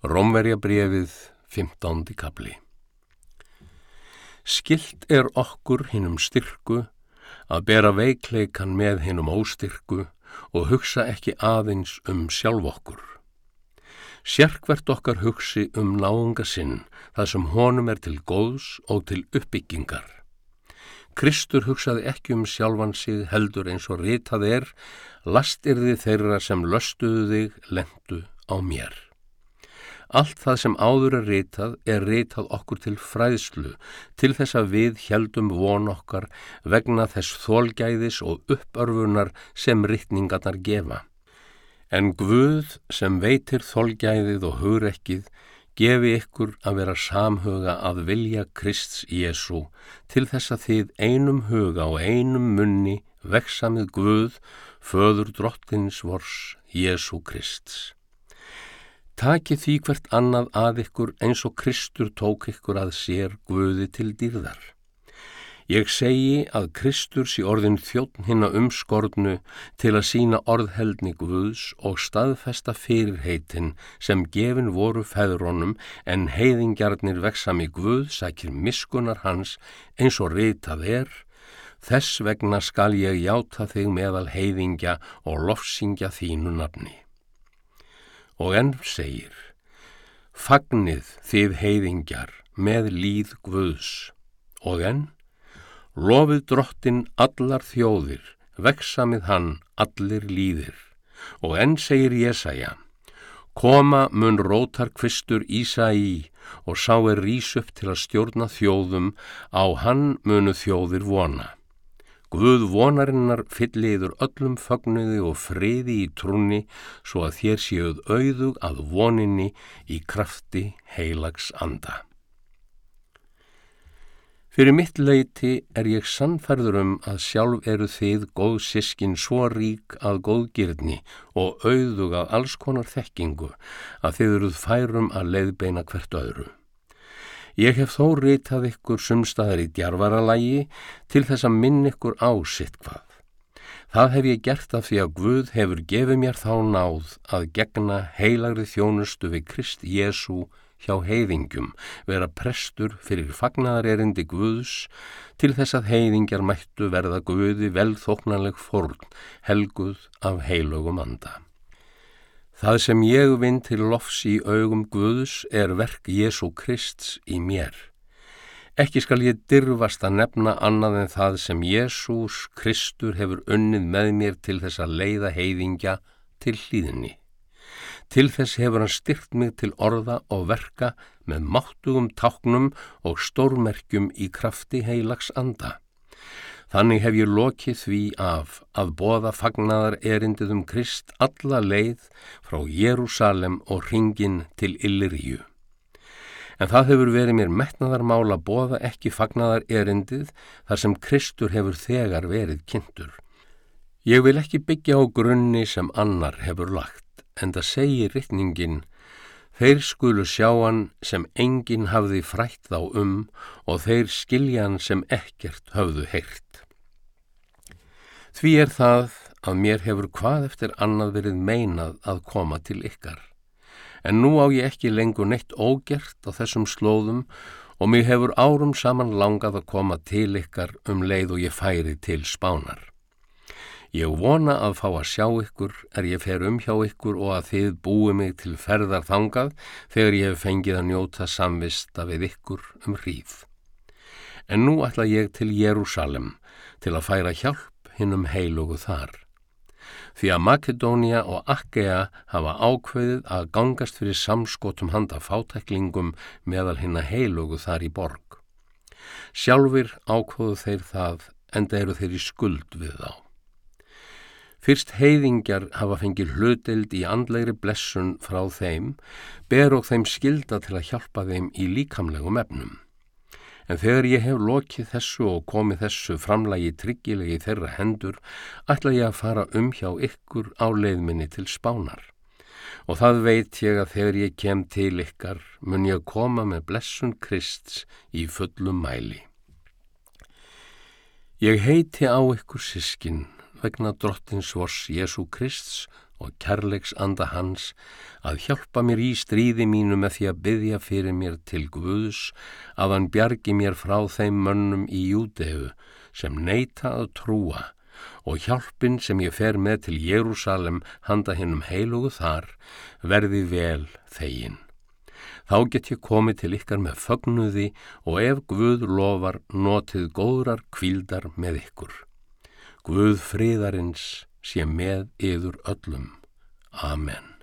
Rómverjabrefið, 15. kapli Skilt er okkur hinnum styrku að bera veikleikan með hinnum óstyrku og hugsa ekki aðeins um sjálf okkur. Sérkvert okkar hugsi um náunga sinn það sem honum er til góðs og til uppbyggingar. Kristur hugsaði ekki um sjálfan sig heldur eins og ritað er, last þið þeirra sem löstuðu þig lendu á mér. Allt það sem áður er ritað er ritað okkur til fræðslu, til þess að við heldum von okkar vegna þess þólgæðis og uppörfunar sem ritningarnar gefa. En Guð sem veitir þólgæðið og hugrekkið gefi ykkur að vera samhuga að vilja Krists Jésu til þess að þið einum huga og einum munni veksamið Guð, föður drottins vors Jésu Krists. Taki því hvert annað að ykkur eins og Kristur tók ykkur að sér Guði til dýrðar. Ég segi að Kristur sé orðin þjóttn hinn að umskornu til að sína orðheldni Guðs og staðfesta fyrirheitin sem gefin voru feðrónum en heiðingjarnir veksami Guð sækir miskunar hans eins og ritað er, þess vegna skal ég játa þig meðal heiðingja og lofsingja þínu nafni og enn segir Fagnið þið heiðingjar með líð Guðs og enn Lofið drottin allar þjóðir, veksamið hann allir líðir og enn segir Jésaja Koma mun rótar kvistur Ísæi og sá er rís upp til að stjórna þjóðum á hann munu þjóðir vona. Guð vonarinnar fylliður öllum fögnuði og friði í trúni svo að þér séuð auðug að voninni í krafti heilags anda. Fyrir mitt leiti er ég sannferður um að sjálf eru þið góð sískin svo rík að góðgirni og auðug að alls konar þekkingu að þið eruð færum að leiðbeina hvert öðru. Ég hef þó ritað ykkur sumstaðar í djarvaralægi til þess að minn ykkur á sitt hvað. Það hef ég gert af því að Guð hefur gefið mér þá náð að gegna heilagri þjónustu við Krist Jésu hjá heiðingjum, vera prestur fyrir fagnarerindi Guðs til þess að heiðingjar mættu verða Guði velþóknanleg forn, helguð af heilögum anda. Það sem ég vinn til lofs í augum Guðs er verk Jésu Krists í mér. Ekki skal ég dirfast að nefna annað en það sem Jésús Kristur hefur unnið með mér til þess að leiða heiðingja til hlýðinni. Til þess hefur hann styrt mig til orða og verka með máttugum táknum og stórmerkjum í krafti heilags anda. Þannig hef ég lokið því af að boða fagnadar erindið um Krist alla leið frá Jérúsalem og ringin til Illiríu. En það hefur verið mér metnaðarmál að boða ekki fagnadar erindið þar sem Kristur hefur þegar verið kynntur. Ég vil ekki byggja á grunni sem annar hefur lagt, en það segir rittningin Þeir skulu sjá hann sem enginn hafði frætt þá um og þeir skilja hann sem ekkert höfðu heyrt. Því er það að mér hefur hvað eftir annað verið meinað að koma til ykkar. En nú á ég ekki lengur neitt ógert á þessum slóðum og mér hefur árum saman langað að koma til ykkar um leið og ég færi til spánar. Ég vona að fá að sjá ykkur er ég fer um hjá ykkur og að þið búi mig til ferðar þangað þegar ég hef fengið að njóta samvista við ykkur um hríð. En nú ætla ég til Jérúsalem til að færa hjálp hinnum heilugu þar. Því að Makedónia og Akkea hafa ákveðið að gangast fyrir samskotum handa fátæklingum meðal hinna heilugu þar í borg. Sjálfur ákveðu þeir það en þeir eru þeir í skuld við þá. Fyrst heiðingjar hafa fengið hlutild í andlegri blessun frá þeim, ber og þeim skilda til að hjálpa þeim í líkamlegum efnum. En þegar ég hef lokið þessu og komið þessu framlægi tryggilegi þeirra hendur, ætla ég að fara um hjá ykkur á leiðminni til spánar. Og það veit ég að þegar ég kem til ykkar mun ég koma með blessun Krists í fullum mæli. Ég heiti á ykkur sískinn vegna drottins vors Jésu Krists og kærleiks anda hans að hjálpa mér í stríði mínu með því að byggja fyrir mér til Guðs að hann bjargi mér frá þeim mönnum í Júdeu sem neyta að trúa og hjálpin sem ég fer með til Jérúsalem handa hinnum heilugu þar verði vel þegin. Þá get ég komið til ykkar með fögnuði og ef Guð lofar notið góðrar kvíldar með ykkur. Guð friðarins sé með yður öllum. Amen.